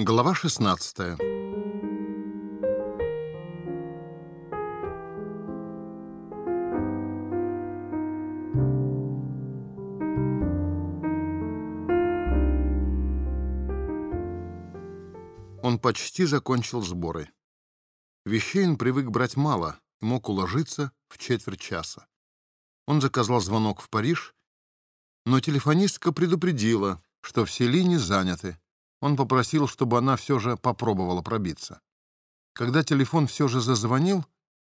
Глава 16 Он почти закончил сборы. Вещей он привык брать мало и мог уложиться в четверть часа. Он заказал звонок в Париж, но телефонистка предупредила, что все линии заняты. Он попросил, чтобы она все же попробовала пробиться. Когда телефон все же зазвонил,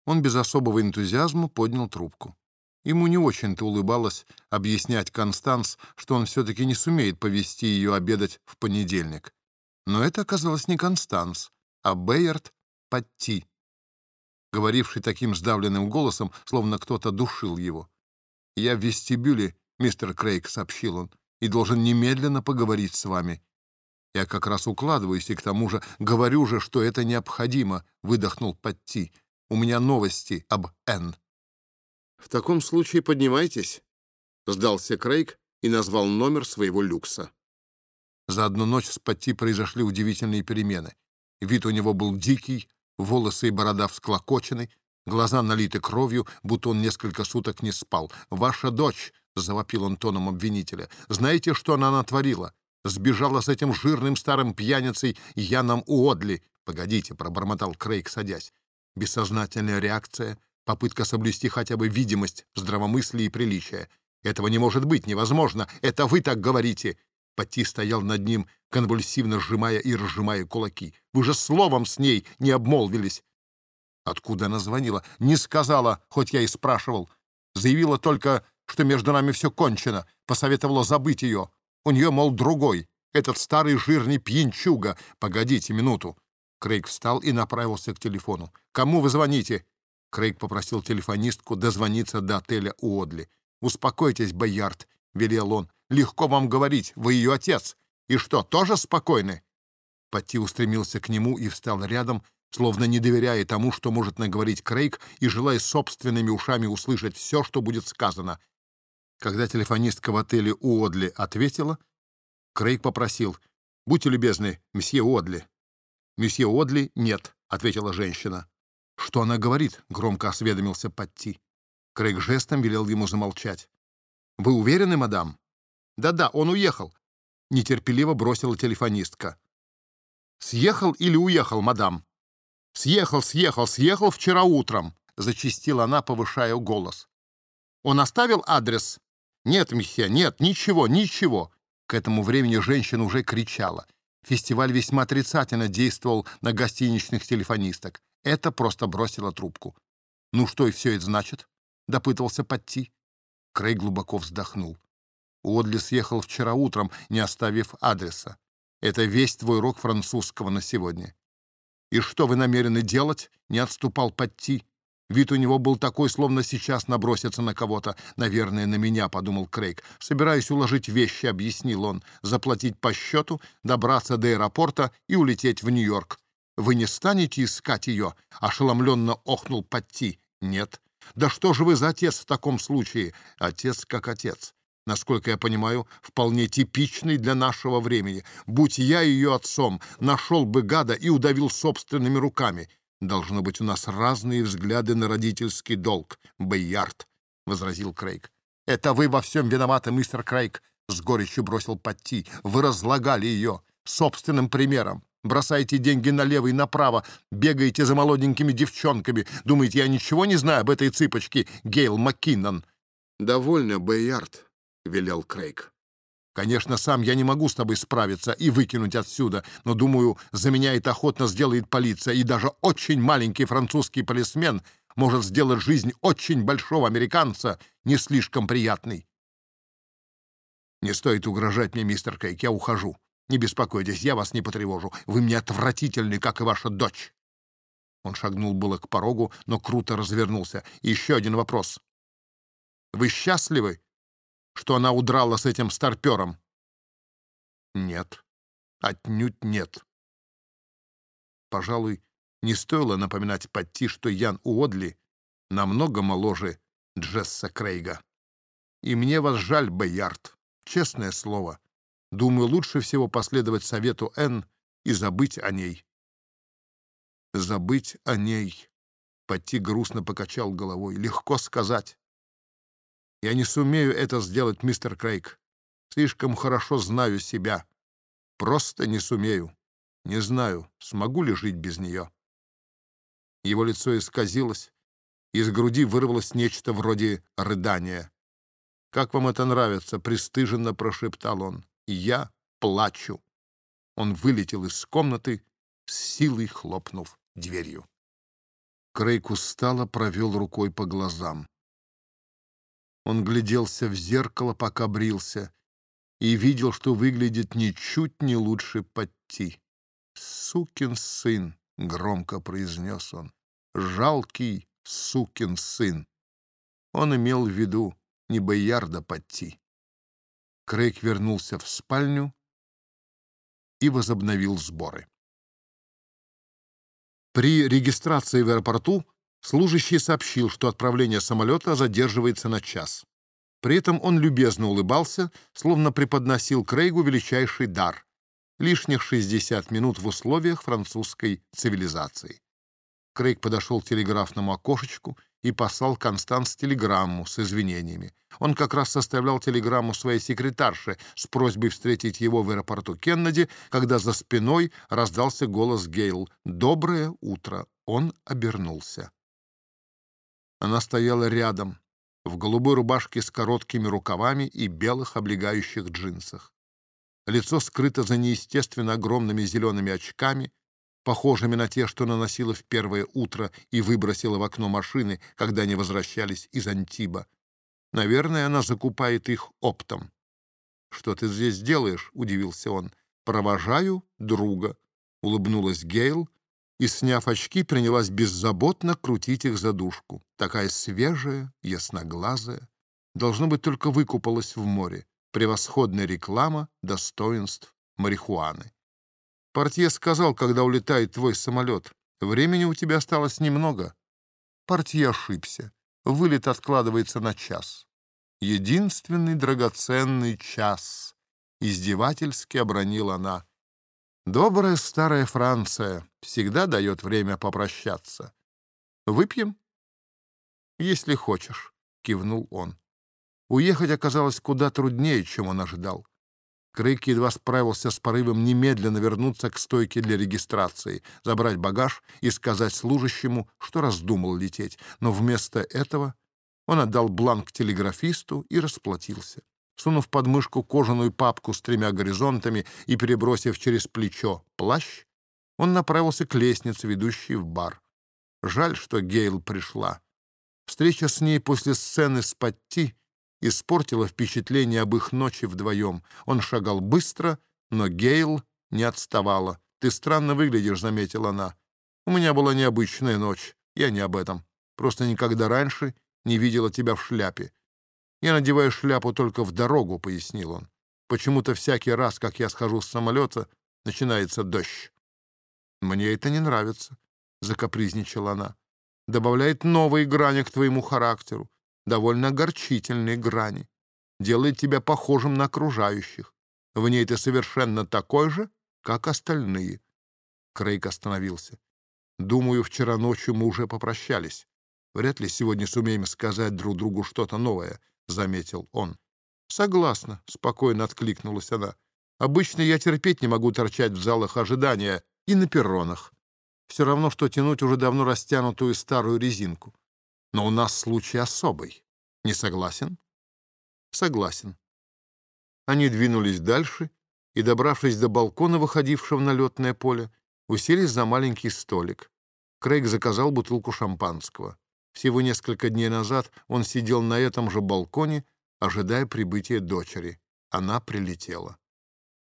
он без особого энтузиазма поднял трубку. Ему не очень-то улыбалось объяснять Констанс, что он все-таки не сумеет повести ее обедать в понедельник. Но это оказалось не Констанс, а Бейерт Патти, говоривший таким сдавленным голосом, словно кто-то душил его. «Я в вестибюле, мистер Крейг», — сообщил он, — «и должен немедленно поговорить с вами. Я как раз укладываюсь, и к тому же говорю же, что это необходимо, выдохнул Патти. У меня новости об Н. В таком случае поднимайтесь, сдался Крейг и назвал номер своего люкса. За одну ночь с Патти произошли удивительные перемены. Вид у него был дикий, волосы и борода всклокочены, глаза налиты кровью, будто он несколько суток не спал. «Ваша дочь!» — завопил он тоном обвинителя. «Знаете, что она натворила? Сбежала с этим жирным старым пьяницей Яном Уодли. «Погодите», — пробормотал Крейг, садясь. Бессознательная реакция, попытка соблюсти хотя бы видимость здравомыслия и приличия. «Этого не может быть, невозможно! Это вы так говорите!» Пати стоял над ним, конвульсивно сжимая и разжимая кулаки. «Вы же словом с ней не обмолвились!» Откуда она звонила? Не сказала, хоть я и спрашивал. Заявила только, что между нами все кончено. Посоветовала забыть ее. У нее, мол, другой. Этот старый жирный пьянчуга. Погодите минуту. Крейг встал и направился к телефону. «Кому вы звоните?» Крейг попросил телефонистку дозвониться до отеля Уодли. «Успокойтесь, Боярд», — велел он. «Легко вам говорить, вы ее отец. И что, тоже спокойны?» Пати устремился к нему и встал рядом, словно не доверяя тому, что может наговорить Крейг, и желая собственными ушами услышать все, что будет сказано. Когда телефонистка в отеле Уодли ответила, Крейг попросил, «Будьте любезны, месье Уодли». «Месье Уодли нет», — ответила женщина. «Что она говорит?» — громко осведомился Патти. Крейг жестом велел ему замолчать. «Вы уверены, мадам?» «Да-да, он уехал», — нетерпеливо бросила телефонистка. «Съехал или уехал, мадам?» «Съехал, съехал, съехал вчера утром», — зачистила она, повышая голос. «Он оставил адрес?» «Нет, месье, нет, ничего, ничего!» К этому времени женщина уже кричала. Фестиваль весьма отрицательно действовал на гостиничных телефонисток. Это просто бросила трубку. «Ну что и все это значит?» — допытывался Патти. Крей глубоко вздохнул. Уодли съехал вчера утром, не оставив адреса. Это весь твой урок французского на сегодня. «И что вы намерены делать?» — не отступал Патти. Вид у него был такой, словно сейчас набросится на кого-то. «Наверное, на меня», — подумал Крейг. «Собираюсь уложить вещи», — объяснил он. «Заплатить по счету, добраться до аэропорта и улететь в Нью-Йорк». «Вы не станете искать ее?» — ошеломленно охнул Патти. «Нет». «Да что же вы за отец в таком случае?» «Отец как отец» насколько я понимаю, вполне типичный для нашего времени. Будь я ее отцом, нашел бы гада и удавил собственными руками. «Должно быть, у нас разные взгляды на родительский долг, Бейярд», — возразил Крейг. «Это вы во всем виноваты, мистер Крейг», — с горечью бросил Патти. «Вы разлагали ее собственным примером. Бросаете деньги налево и направо, бегаете за молоденькими девчонками. Думаете, я ничего не знаю об этой цыпочке, Гейл Маккиннон?» «Довольно, Бейярд», — велел Крейг. Конечно, сам я не могу с тобой справиться и выкинуть отсюда, но, думаю, за меня это охотно сделает полиция, и даже очень маленький французский полисмен может сделать жизнь очень большого американца не слишком приятной. Не стоит угрожать мне, мистер Кейк, я ухожу. Не беспокойтесь, я вас не потревожу. Вы мне отвратительны, как и ваша дочь. Он шагнул было к порогу, но круто развернулся. И еще один вопрос. Вы счастливы, что она удрала с этим старпером? Нет, отнюдь нет. Пожалуй, не стоило напоминать Патти, что Ян Уодли намного моложе Джесса Крейга. И мне вас жаль, Боярд, честное слово. Думаю, лучше всего последовать совету Н и забыть о ней. Забыть о ней. Патти грустно покачал головой. Легко сказать. Я не сумею это сделать, мистер Крейг. Слишком хорошо знаю себя. Просто не сумею. Не знаю, смогу ли жить без нее. Его лицо исказилось, из груди вырвалось нечто вроде рыдания. «Как вам это нравится?» — пристыженно прошептал он. «Я плачу». Он вылетел из комнаты, с силой хлопнув дверью. Крейг устало провел рукой по глазам. Он гляделся в зеркало, пока брился, и видел, что выглядит ничуть не лучше Патти. «Сукин сын!» — громко произнес он. «Жалкий сукин сын!» Он имел в виду не Боярда Патти. Крейг вернулся в спальню и возобновил сборы. При регистрации в аэропорту служащий сообщил, что отправление самолета задерживается на час. При этом он любезно улыбался, словно преподносил Крейгу величайший дар — лишних 60 минут в условиях французской цивилизации. Крейг подошел к телеграфному окошечку и послал Констанс телеграмму с извинениями. Он как раз составлял телеграмму своей секретарше с просьбой встретить его в аэропорту Кеннеди, когда за спиной раздался голос Гейл «Доброе утро!» Он обернулся. Она стояла рядом, в голубой рубашке с короткими рукавами и белых облегающих джинсах. Лицо скрыто за неестественно огромными зелеными очками, похожими на те, что наносила в первое утро и выбросила в окно машины, когда они возвращались из Антиба. Наверное, она закупает их оптом. «Что ты здесь делаешь?» — удивился он. «Провожаю друга», — улыбнулась Гейл и, сняв очки, принялась беззаботно крутить их за дужку. Такая свежая, ясноглазая. Должно быть, только выкупалась в море. Превосходная реклама достоинств марихуаны. Портье сказал, когда улетает твой самолет. Времени у тебя осталось немного. Портье ошибся. Вылет откладывается на час. Единственный драгоценный час. Издевательски обронила она. Добрая старая Франция всегда дает время попрощаться. Выпьем? Если хочешь, кивнул он. Уехать оказалось куда труднее, чем он ожидал. Крейг едва справился с порывом немедленно вернуться к стойке для регистрации, забрать багаж и сказать служащему, что раздумал лететь. Но вместо этого он отдал бланк телеграфисту и расплатился. Сунув под мышку кожаную папку с тремя горизонтами и перебросив через плечо плащ, он направился к лестнице, ведущей в бар. Жаль, что Гейл пришла. Встреча с ней после сцены с Патти испортило впечатление об их ночи вдвоем. Он шагал быстро, но Гейл не отставала. «Ты странно выглядишь», — заметила она. «У меня была необычная ночь. Я не об этом. Просто никогда раньше не видела тебя в шляпе. Я надеваю шляпу только в дорогу», — пояснил он. «Почему-то всякий раз, как я схожу с самолета, начинается дождь». «Мне это не нравится», — закапризничала она. «Добавляет новые грани к твоему характеру довольно огорчительной грани, делает тебя похожим на окружающих. В ней ты совершенно такой же, как остальные. Крейг остановился. Думаю, вчера ночью мы уже попрощались. Вряд ли сегодня сумеем сказать друг другу что-то новое, — заметил он. Согласна, — спокойно откликнулась она. Обычно я терпеть не могу торчать в залах ожидания и на перронах. Все равно, что тянуть уже давно растянутую старую резинку. Но у нас случай особый. Не согласен? Согласен. Они двинулись дальше и, добравшись до балкона, выходившего на летное поле, уселись за маленький столик. Крейг заказал бутылку шампанского. Всего несколько дней назад он сидел на этом же балконе, ожидая прибытия дочери. Она прилетела.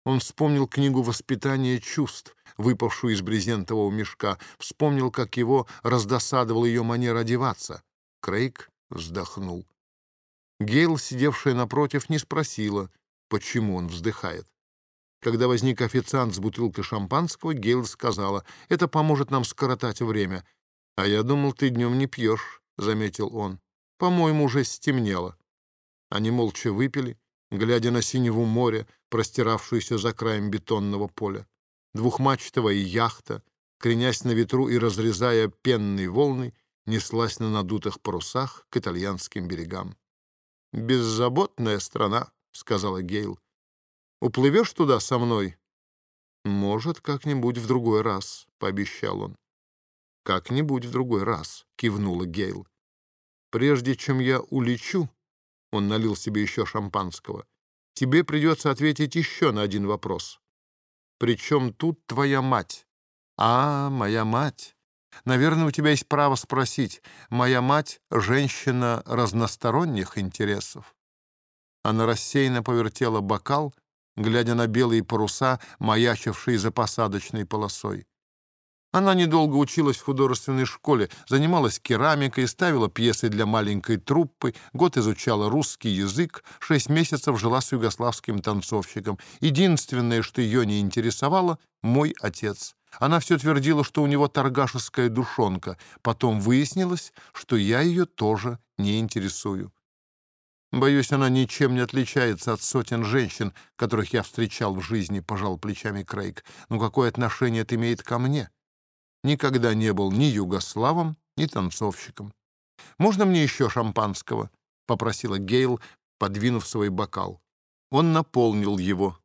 Он вспомнил книгу «Воспитание чувств», выпавшую из брезентового мешка, вспомнил, как его раздосадовала ее манера одеваться. Крейг вздохнул. Гейл, сидевшая напротив, не спросила, почему он вздыхает. Когда возник официант с бутылкой шампанского, Гейл сказала, «Это поможет нам скоротать время». «А я думал, ты днем не пьешь», — заметил он. «По-моему, уже стемнело». Они молча выпили, глядя на синеву море, простиравшуюся за краем бетонного поля. двухмачтовая яхта, кренясь на ветру и разрезая пенные волны, неслась на надутых парусах к итальянским берегам. «Беззаботная страна», — сказала Гейл. «Уплывешь туда со мной?» «Может, как-нибудь в другой раз», — пообещал он. «Как-нибудь в другой раз», — кивнула Гейл. «Прежде чем я улечу», — он налил себе еще шампанского, «тебе придется ответить еще на один вопрос. Причем тут твоя мать?» «А, моя мать. Наверное, у тебя есть право спросить. Моя мать — женщина разносторонних интересов». Она рассеянно повертела бокал, глядя на белые паруса, маячившие за посадочной полосой. Она недолго училась в художественной школе, занималась керамикой, ставила пьесы для маленькой труппы, год изучала русский язык, шесть месяцев жила с югославским танцовщиком. Единственное, что ее не интересовало — мой отец. Она все твердила, что у него торгашеская душонка. Потом выяснилось, что я ее тоже не интересую. Боюсь, она ничем не отличается от сотен женщин, которых я встречал в жизни, — пожал плечами Крейг. Но какое отношение это имеет ко мне? Никогда не был ни югославом, ни танцовщиком. «Можно мне еще шампанского?» — попросила Гейл, подвинув свой бокал. Он наполнил его.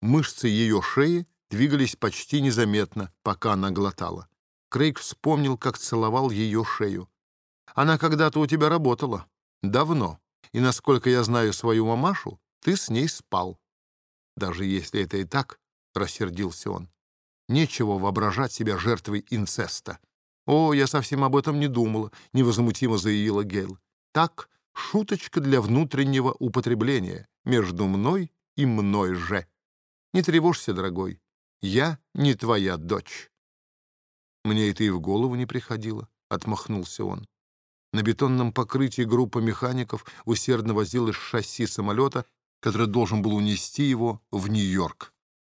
Мышцы ее шеи двигались почти незаметно, пока она глотала. Крейг вспомнил, как целовал ее шею. «Она когда-то у тебя работала. Давно. И, насколько я знаю свою мамашу, ты с ней спал». «Даже если это и так», — рассердился он, Нечего воображать себя жертвой инцеста. «О, я совсем об этом не думала», — невозмутимо заявила Гейл. «Так, шуточка для внутреннего употребления между мной и мной же. Не тревожься, дорогой, я не твоя дочь». «Мне это и в голову не приходило», — отмахнулся он. На бетонном покрытии группа механиков усердно возилась шасси самолета, который должен был унести его в Нью-Йорк.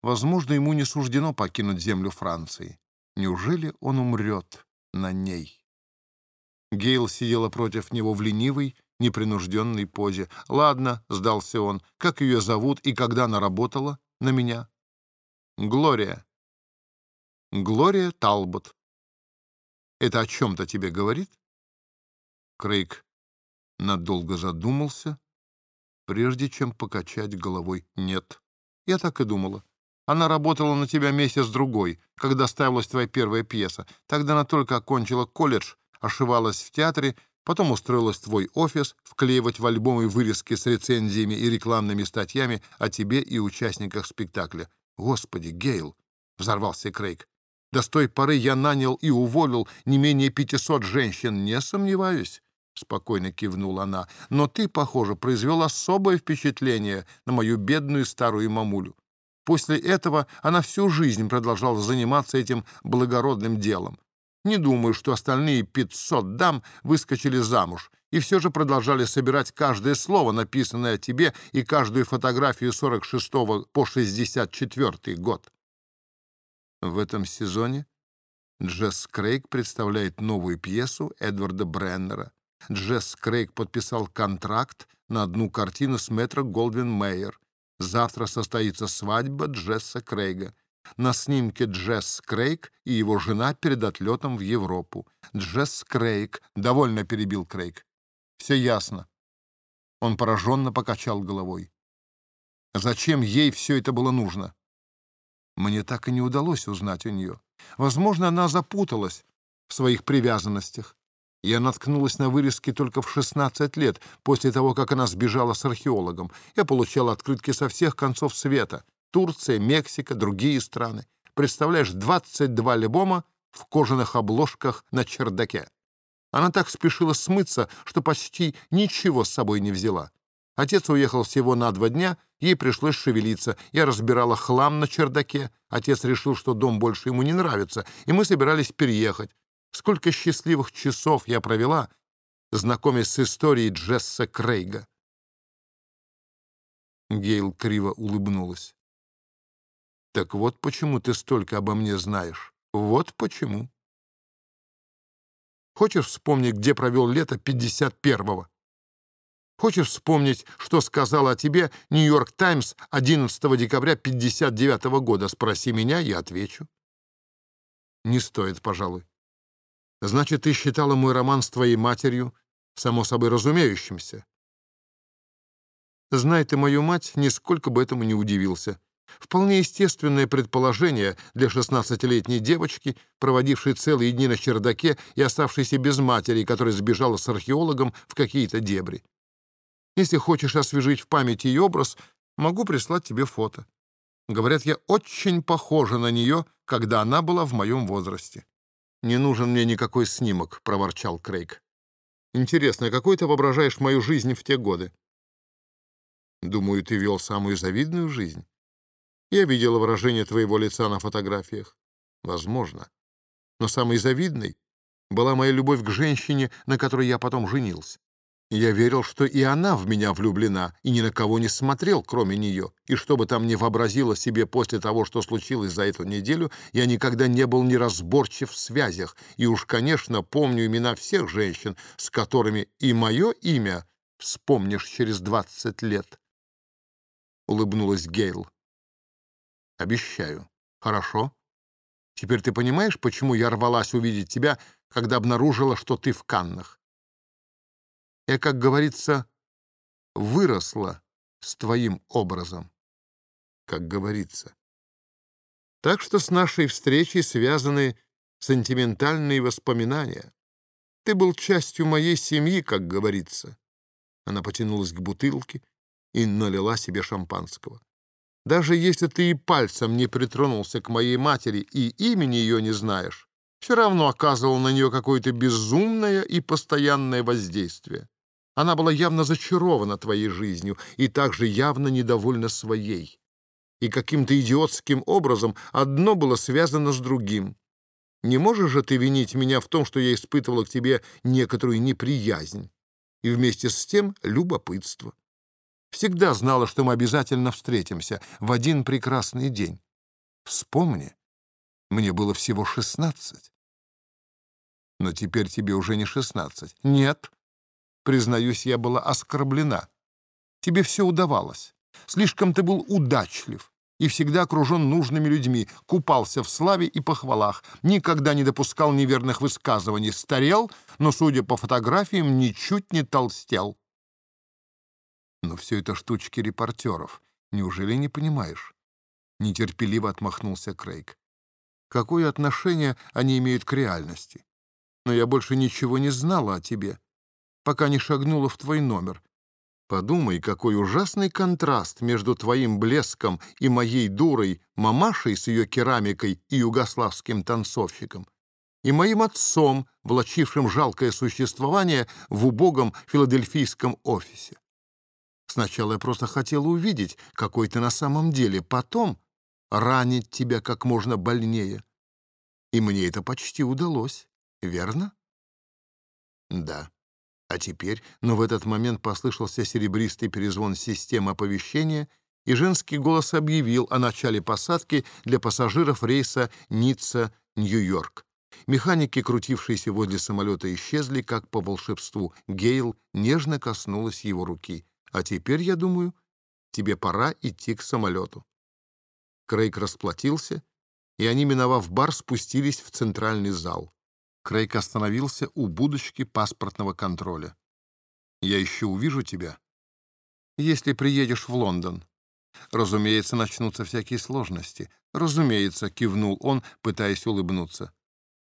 Возможно, ему не суждено покинуть землю Франции. Неужели он умрет на ней? Гейл сидела против него в ленивой, непринужденной позе. «Ладно», — сдался он, — «как ее зовут и когда она работала на меня?» «Глория». «Глория Талбот». «Это о чем-то тебе говорит?» Крейг надолго задумался, прежде чем покачать головой «нет». Я так и думала. Она работала на тебя месяц-другой, когда ставилась твоя первая пьеса. Тогда она только окончила колледж, ошивалась в театре, потом устроилась в твой офис вклеивать в альбомы вырезки с рецензиями и рекламными статьями о тебе и участниках спектакля. «Господи, Гейл!» — взорвался Крейг. «Да с той поры я нанял и уволил не менее пятисот женщин, не сомневаюсь». — спокойно кивнула она. «Но ты, похоже, произвел особое впечатление на мою бедную старую мамулю. После этого она всю жизнь продолжала заниматься этим благородным делом. Не думаю, что остальные 500 дам выскочили замуж и все же продолжали собирать каждое слово, написанное о тебе, и каждую фотографию 46 по 64 год. В этом сезоне Джесс Крейг представляет новую пьесу Эдварда Бреннера. Джесс Крейг подписал контракт на одну картину с метро Голдвин Мейер. Завтра состоится свадьба Джесса Крейга. На снимке Джесс Крейг и его жена перед отлетом в Европу. Джесс Крейг. Довольно перебил Крейг. Все ясно. Он пораженно покачал головой. Зачем ей все это было нужно? Мне так и не удалось узнать у нее. Возможно, она запуталась в своих привязанностях. Я наткнулась на вырезки только в 16 лет, после того, как она сбежала с археологом. Я получала открытки со всех концов света. Турция, Мексика, другие страны. Представляешь, 22 альбома в кожаных обложках на чердаке. Она так спешила смыться, что почти ничего с собой не взяла. Отец уехал всего на два дня, ей пришлось шевелиться. Я разбирала хлам на чердаке. Отец решил, что дом больше ему не нравится, и мы собирались переехать. Сколько счастливых часов я провела, знакомясь с историей Джесса Крейга. Гейл криво улыбнулась. «Так вот почему ты столько обо мне знаешь. Вот почему. Хочешь вспомнить, где провел лето 51-го?» Хочешь вспомнить, что сказала о тебе «Нью-Йорк Таймс» 11 декабря 59 года? Спроси меня, я отвечу. Не стоит, пожалуй. Значит, ты считала мой роман с твоей матерью само собой разумеющимся. Знай ты мою мать, нисколько бы этому не удивился. Вполне естественное предположение для шестнадцатилетней девочки, проводившей целые дни на чердаке и оставшейся без матери, которая сбежала с археологом в какие-то дебри. Если хочешь освежить в памяти ее образ, могу прислать тебе фото. Говорят, я очень похожа на нее, когда она была в моем возрасте. «Не нужен мне никакой снимок», — проворчал Крейг. «Интересно, какой ты воображаешь мою жизнь в те годы?» «Думаю, ты вел самую завидную жизнь. Я видела выражение твоего лица на фотографиях. Возможно. Но самой завидной была моя любовь к женщине, на которой я потом женился. Я верил, что и она в меня влюблена, и ни на кого не смотрел, кроме нее. И что бы там ни вообразила себе после того, что случилось за эту неделю, я никогда не был неразборчив в связях. И уж, конечно, помню имена всех женщин, с которыми и мое имя вспомнишь через двадцать лет. Улыбнулась Гейл. Обещаю. Хорошо. Теперь ты понимаешь, почему я рвалась увидеть тебя, когда обнаружила, что ты в Каннах? Я, как говорится, выросла с твоим образом, как говорится. Так что с нашей встречей связаны сентиментальные воспоминания. Ты был частью моей семьи, как говорится. Она потянулась к бутылке и налила себе шампанского. Даже если ты и пальцем не притронулся к моей матери и имени ее не знаешь, все равно оказывал на нее какое-то безумное и постоянное воздействие. Она была явно зачарована твоей жизнью и также явно недовольна своей. И каким-то идиотским образом одно было связано с другим. Не можешь же ты винить меня в том, что я испытывала к тебе некоторую неприязнь и вместе с тем любопытство. Всегда знала, что мы обязательно встретимся в один прекрасный день. Вспомни, мне было всего шестнадцать. Но теперь тебе уже не шестнадцать. Нет, Признаюсь, я была оскорблена. Тебе все удавалось. Слишком ты был удачлив и всегда окружен нужными людьми, купался в славе и похвалах, никогда не допускал неверных высказываний, старел, но, судя по фотографиям, ничуть не толстел. Но все это штучки репортеров. Неужели не понимаешь? Нетерпеливо отмахнулся Крейг. Какое отношение они имеют к реальности? Но я больше ничего не знала о тебе пока не шагнула в твой номер. Подумай, какой ужасный контраст между твоим блеском и моей дурой мамашей с ее керамикой и югославским танцовщиком, и моим отцом, влачившим жалкое существование в убогом филадельфийском офисе. Сначала я просто хотела увидеть, какой ты на самом деле, потом ранить тебя как можно больнее. И мне это почти удалось, верно? Да. А теперь, но в этот момент послышался серебристый перезвон системы оповещения, и женский голос объявил о начале посадки для пассажиров рейса Ницца-Нью-Йорк. Механики, крутившиеся возле самолета, исчезли, как по волшебству. Гейл нежно коснулась его руки. «А теперь, я думаю, тебе пора идти к самолету». Крейг расплатился, и они, миновав бар, спустились в центральный зал. Крейг остановился у будочки паспортного контроля. «Я еще увижу тебя, если приедешь в Лондон. Разумеется, начнутся всякие сложности. Разумеется», — кивнул он, пытаясь улыбнуться.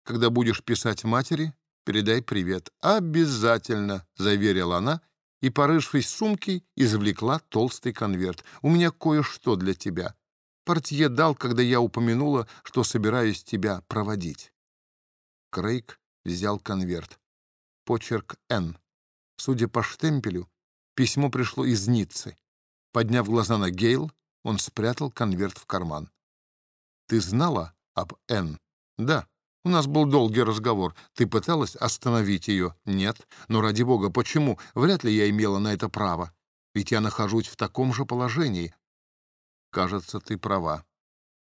«Когда будешь писать матери, передай привет». «Обязательно», — заверила она, и, порывшись в сумке, извлекла толстый конверт. «У меня кое-что для тебя. Портье дал, когда я упомянула, что собираюсь тебя проводить». Крейг взял конверт. Почерк «Н». Судя по штемпелю, письмо пришло из Ниццы. Подняв глаза на Гейл, он спрятал конверт в карман. «Ты знала об Н?» «Да. У нас был долгий разговор. Ты пыталась остановить ее?» «Нет. Но ради бога, почему? Вряд ли я имела на это право. Ведь я нахожусь в таком же положении». «Кажется, ты права».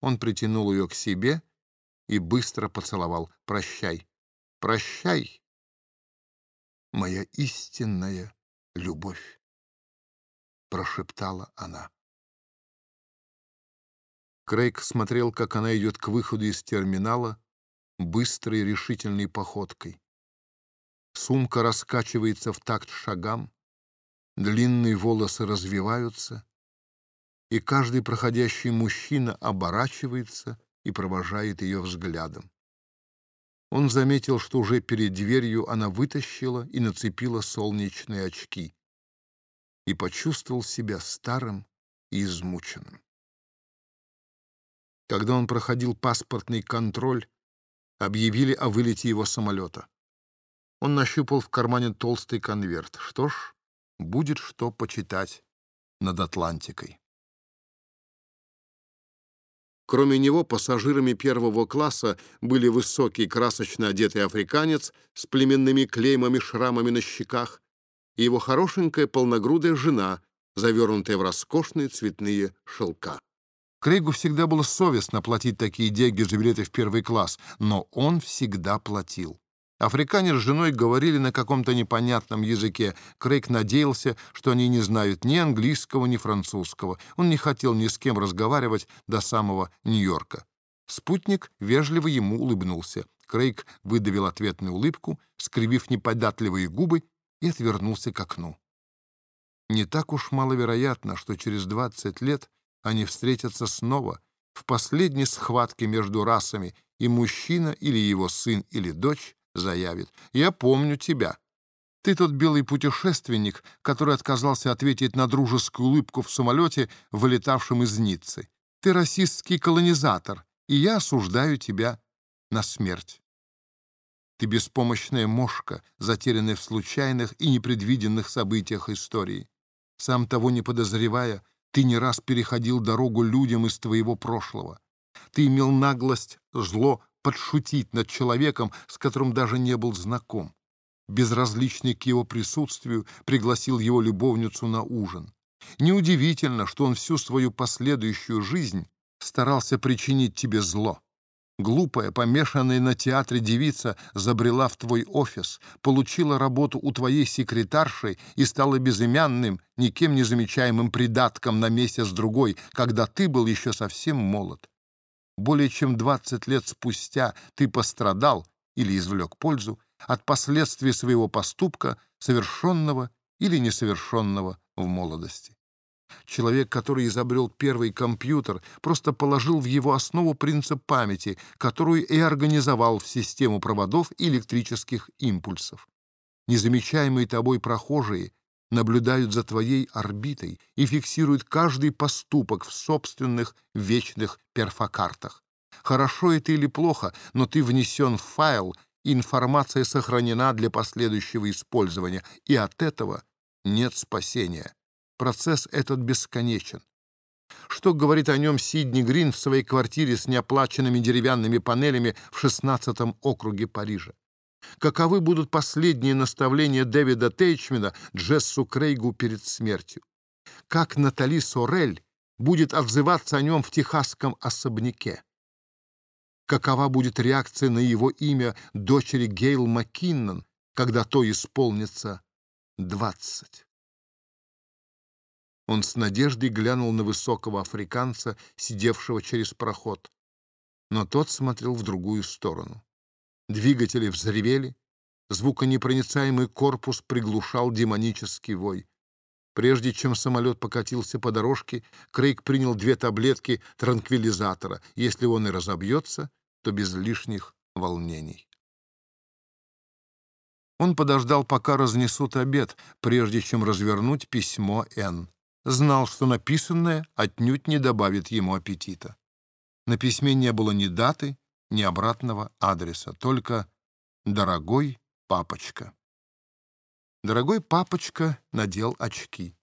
Он притянул ее к себе и быстро поцеловал. «Прощай, прощай, моя истинная любовь». — прошептала она. Крейг смотрел, как она идет к выходу из терминала быстрой решительной походкой. Сумка раскачивается в такт шагам, длинные волосы развиваются, и каждый проходящий мужчина оборачивается и провожает ее взглядом. Он заметил, что уже перед дверью она вытащила и нацепила солнечные очки и почувствовал себя старым и измученным. Когда он проходил паспортный контроль, объявили о вылете его самолета. Он нащупал в кармане толстый конверт. Что ж, будет что почитать над Атлантикой. Кроме него, пассажирами первого класса были высокий красочно одетый африканец с племенными клеймами-шрамами на щеках и его хорошенькая полногрудая жена, завернутая в роскошные цветные шелка. Крейгу всегда было совестно платить такие деньги за билеты в первый класс, но он всегда платил. Африканец с женой говорили на каком-то непонятном языке. Крейг надеялся, что они не знают ни английского, ни французского. Он не хотел ни с кем разговаривать до самого Нью-Йорка. Спутник вежливо ему улыбнулся. Крейг выдавил ответную улыбку, скривив неподатливые губы, и отвернулся к окну. Не так уж маловероятно, что через 20 лет они встретятся снова в последней схватке между расами, и мужчина или его сын или дочь заявит «Я помню тебя». Ты тот белый путешественник, который отказался ответить на дружескую улыбку в самолете, вылетавшем из Ниццы. Ты расистский колонизатор, и я осуждаю тебя на смерть. Ты беспомощная мошка, затерянная в случайных и непредвиденных событиях истории. Сам того не подозревая, ты не раз переходил дорогу людям из твоего прошлого. Ты имел наглость, зло подшутить над человеком, с которым даже не был знаком. Безразличный к его присутствию пригласил его любовницу на ужин. Неудивительно, что он всю свою последующую жизнь старался причинить тебе зло. Глупая, помешанная на театре девица забрела в твой офис, получила работу у твоей секретарши и стала безымянным, никем не замечаемым придатком на месяц-другой, когда ты был еще совсем молод. Более чем 20 лет спустя ты пострадал или извлек пользу от последствий своего поступка, совершенного или несовершенного в молодости. Человек, который изобрел первый компьютер, просто положил в его основу принцип памяти, которую и организовал в систему проводов электрических импульсов. Незамечаемые тобой прохожие наблюдают за твоей орбитой и фиксируют каждый поступок в собственных вечных перфокартах. Хорошо это или плохо, но ты внесен в файл, информация сохранена для последующего использования, и от этого нет спасения. Процесс этот бесконечен. Что говорит о нем Сидни Грин в своей квартире с неоплаченными деревянными панелями в 16 округе Парижа? Каковы будут последние наставления Дэвида Тейчмена Джессу Крейгу перед смертью? Как Натали Сорель будет отзываться о нем в техасском особняке? Какова будет реакция на его имя дочери Гейл Маккиннон, когда то исполнится двадцать? Он с надеждой глянул на высокого африканца, сидевшего через проход. Но тот смотрел в другую сторону. Двигатели взревели, звуконепроницаемый корпус приглушал демонический вой. Прежде чем самолет покатился по дорожке, Крейг принял две таблетки транквилизатора. Если он и разобьется, то без лишних волнений. Он подождал, пока разнесут обед, прежде чем развернуть письмо Н знал, что написанное отнюдь не добавит ему аппетита. На письме не было ни даты, ни обратного адреса, только «Дорогой папочка». Дорогой папочка надел очки.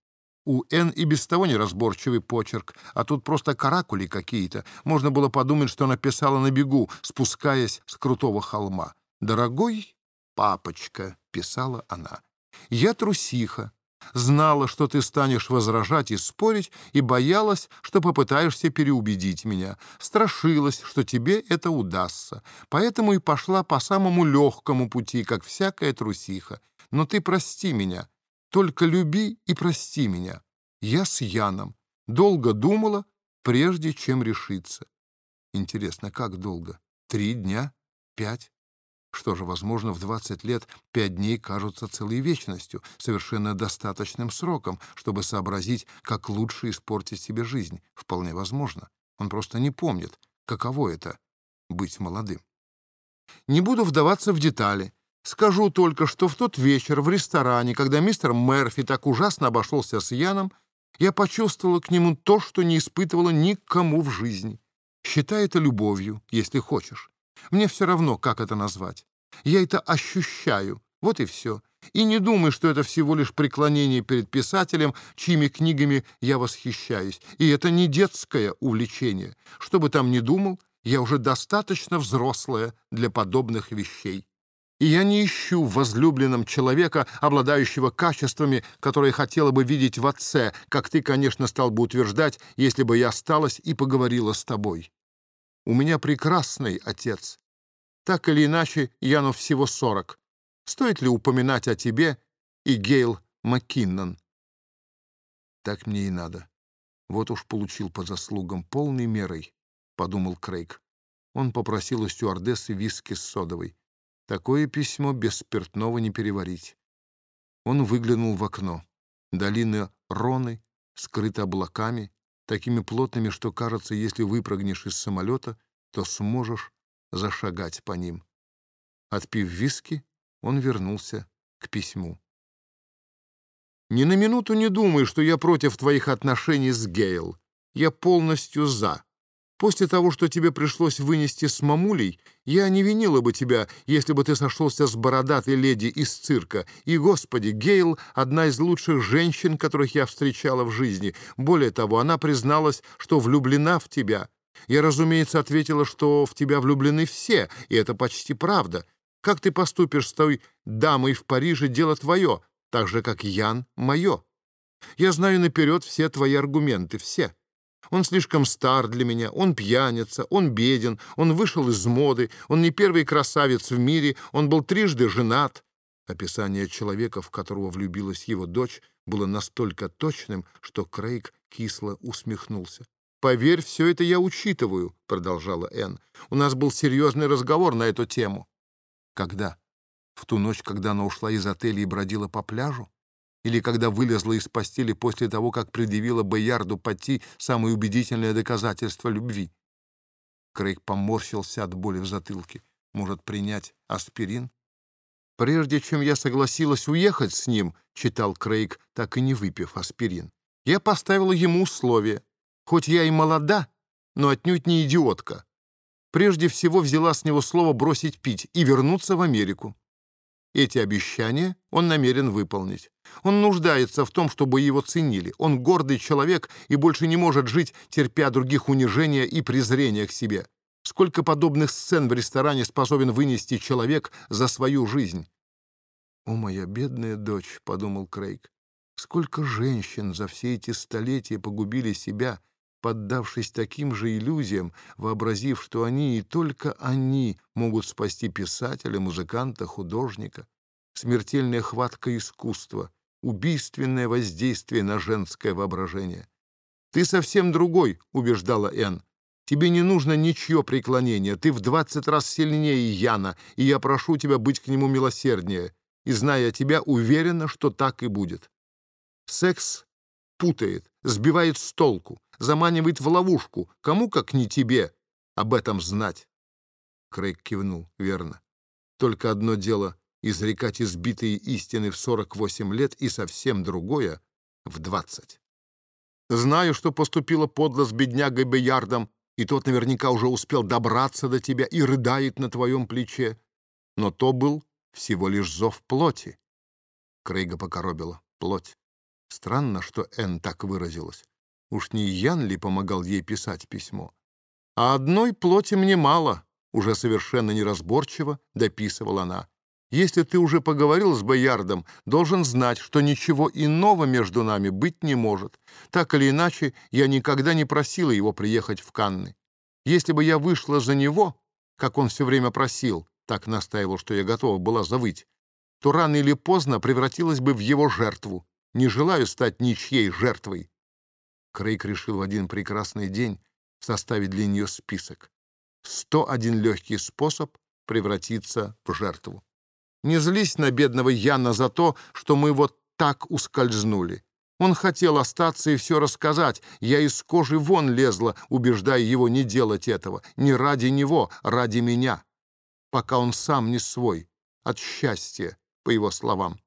У Н и без того неразборчивый почерк, а тут просто каракули какие-то. Можно было подумать, что написала на бегу, спускаясь с крутого холма. «Дорогой папочка», — писала она, — «я трусиха, знала, что ты станешь возражать и спорить, и боялась, что попытаешься переубедить меня. Страшилась, что тебе это удастся. Поэтому и пошла по самому легкому пути, как всякая трусиха. Но ты прости меня. Только люби и прости меня. Я с Яном. Долго думала, прежде чем решиться. Интересно, как долго? Три дня? Пять? Что же, возможно, в 20 лет пять дней кажутся целой вечностью, совершенно достаточным сроком, чтобы сообразить, как лучше испортить себе жизнь. Вполне возможно. Он просто не помнит, каково это — быть молодым. Не буду вдаваться в детали. Скажу только, что в тот вечер в ресторане, когда мистер Мерфи так ужасно обошелся с Яном, я почувствовала к нему то, что не испытывала никому в жизни. Считай это любовью, если хочешь. Мне все равно, как это назвать. Я это ощущаю, вот и все. И не думай, что это всего лишь преклонение перед писателем, чьими книгами я восхищаюсь. И это не детское увлечение. Что бы там ни думал, я уже достаточно взрослая для подобных вещей. И я не ищу в возлюбленном человека, обладающего качествами, которые хотела бы видеть в отце, как ты, конечно, стал бы утверждать, если бы я осталась и поговорила с тобой. У меня прекрасный отец. Так или иначе, Яну всего сорок. Стоит ли упоминать о тебе и Гейл Маккиннон? Так мне и надо. Вот уж получил по заслугам полной мерой, — подумал Крейг. Он попросил у стюардессы виски с содовой. Такое письмо без спиртного не переварить. Он выглянул в окно. Долина Роны скрыта облаками, такими плотными, что кажется, если выпрыгнешь из самолета, то сможешь зашагать по ним. Отпив виски, он вернулся к письму. «Ни на минуту не думай, что я против твоих отношений с Гейл. Я полностью за. После того, что тебе пришлось вынести с мамулей, я не винила бы тебя, если бы ты сошелся с бородатой леди из цирка. И, господи, Гейл — одна из лучших женщин, которых я встречала в жизни. Более того, она призналась, что влюблена в тебя. Я, разумеется, ответила, что в тебя влюблены все, и это почти правда. Как ты поступишь с той дамой в Париже, дело твое, так же, как Ян — мое. Я знаю наперед все твои аргументы, все. Он слишком стар для меня, он пьяница, он беден, он вышел из моды, он не первый красавец в мире, он был трижды женат. Описание человека, в которого влюбилась его дочь, было настолько точным, что Крейг кисло усмехнулся. «Поверь, все это я учитываю», — продолжала Энн. «У нас был серьезный разговор на эту тему». «Когда? В ту ночь, когда она ушла из отеля и бродила по пляжу? Или когда вылезла из постели после того, как предъявила Боярду Пати самое убедительное доказательство любви. Крейг поморщился от боли в затылке. Может, принять аспирин? «Прежде чем я согласилась уехать с ним», — читал Крейг, так и не выпив аспирин, «я поставила ему условие. Хоть я и молода, но отнюдь не идиотка. Прежде всего взяла с него слово бросить пить и вернуться в Америку. Эти обещания он намерен выполнить. Он нуждается в том, чтобы его ценили. Он гордый человек и больше не может жить, терпя других унижения и презрения к себе. Сколько подобных сцен в ресторане способен вынести человек за свою жизнь? «О, моя бедная дочь», — подумал Крейг, — «сколько женщин за все эти столетия погубили себя, поддавшись таким же иллюзиям, вообразив, что они и только они могут спасти писателя, музыканта, художника. Смертельная хватка искусства, убийственное воздействие на женское воображение. «Ты совсем другой», — убеждала Энн. «Тебе не нужно ничье преклонение. Ты в двадцать раз сильнее Яна, и я прошу тебя быть к нему милосерднее. И, зная тебя, уверена, что так и будет. Секс путает, сбивает с толку, заманивает в ловушку. Кому, как не тебе, об этом знать?» Крейг кивнул. «Верно. Только одно дело — изрекать избитые истины в 48 лет и совсем другое — в 20. Знаю, что поступила подло с беднягой Беярдом, и тот наверняка уже успел добраться до тебя и рыдает на твоем плече. Но то был всего лишь зов плоти. Крейга покоробила. Плоть. Странно, что Энн так выразилась. Уж не Ян ли помогал ей писать письмо? «А одной плоти мне мало», — уже совершенно неразборчиво дописывала она. «Если ты уже поговорил с Боярдом, должен знать, что ничего иного между нами быть не может. Так или иначе, я никогда не просила его приехать в Канны. Если бы я вышла за него, как он все время просил, так настаивал, что я готова была завыть, то рано или поздно превратилась бы в его жертву. Не желаю стать ничьей жертвой. Крейг решил в один прекрасный день составить для нее список. 101 легкий способ превратиться в жертву. Не злись на бедного Яна за то, что мы вот так ускользнули. Он хотел остаться и все рассказать. Я из кожи вон лезла, убеждая его не делать этого. Не ради него, ради меня. Пока он сам не свой. От счастья, по его словам.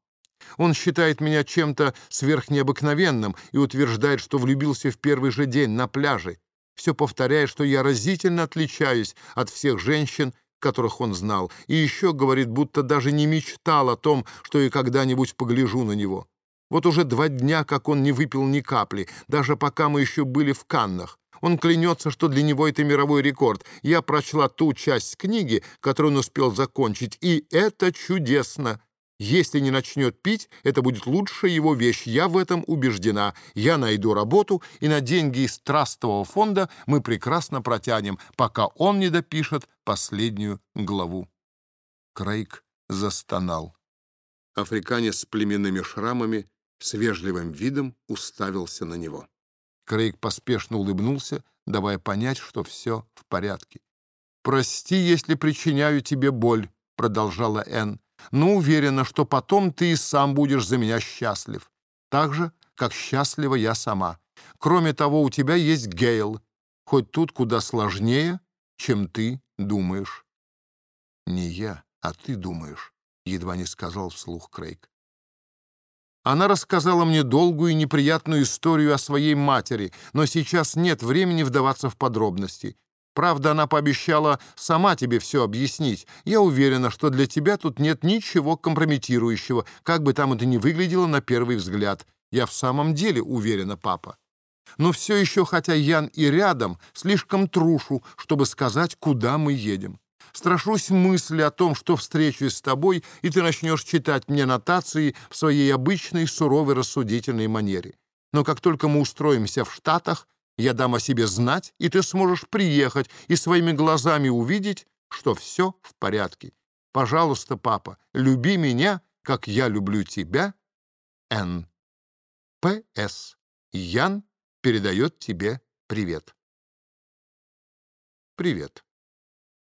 Он считает меня чем-то сверхнеобыкновенным и утверждает, что влюбился в первый же день на пляже. Все повторяет, что я разительно отличаюсь от всех женщин, которых он знал, и еще говорит, будто даже не мечтал о том, что я когда-нибудь погляжу на него. Вот уже два дня, как он не выпил ни капли, даже пока мы еще были в Каннах. Он клянется, что для него это мировой рекорд. Я прочла ту часть книги, которую он успел закончить, и это чудесно. Если не начнет пить, это будет лучшая его вещь. Я в этом убеждена. Я найду работу, и на деньги из трастового фонда мы прекрасно протянем, пока он не допишет последнюю главу. Крейг застонал. Африканец с племенными шрамами с вежливым видом уставился на него. Крейг поспешно улыбнулся, давая понять, что все в порядке. «Прости, если причиняю тебе боль», — продолжала Энн но уверена, что потом ты и сам будешь за меня счастлив. Так же, как счастлива я сама. Кроме того, у тебя есть Гейл, хоть тут куда сложнее, чем ты думаешь». «Не я, а ты думаешь», — едва не сказал вслух Крейг. Она рассказала мне долгую и неприятную историю о своей матери, но сейчас нет времени вдаваться в подробности. Правда, она пообещала сама тебе все объяснить. Я уверена, что для тебя тут нет ничего компрометирующего, как бы там это ни выглядело на первый взгляд. Я в самом деле уверена, папа. Но все еще, хотя Ян и рядом, слишком трушу, чтобы сказать, куда мы едем. Страшусь мысли о том, что встречусь с тобой, и ты начнешь читать мне нотации в своей обычной суровой рассудительной манере. Но как только мы устроимся в Штатах, я дам о себе знать, и ты сможешь приехать и своими глазами увидеть, что все в порядке. Пожалуйста, папа, люби меня, как я люблю тебя. Н. П.С. Ян передает тебе привет. Привет.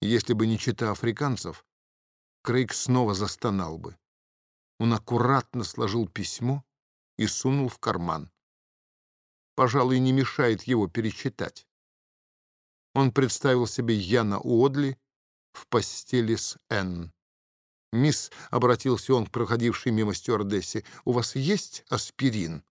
Если бы не чита африканцев, Крейг снова застонал бы. Он аккуратно сложил письмо и сунул в карман пожалуй, не мешает его перечитать. Он представил себе Яна Уодли в постели с Энн. «Мисс», — обратился он к проходившей мимо стюардессе, — «у вас есть аспирин?»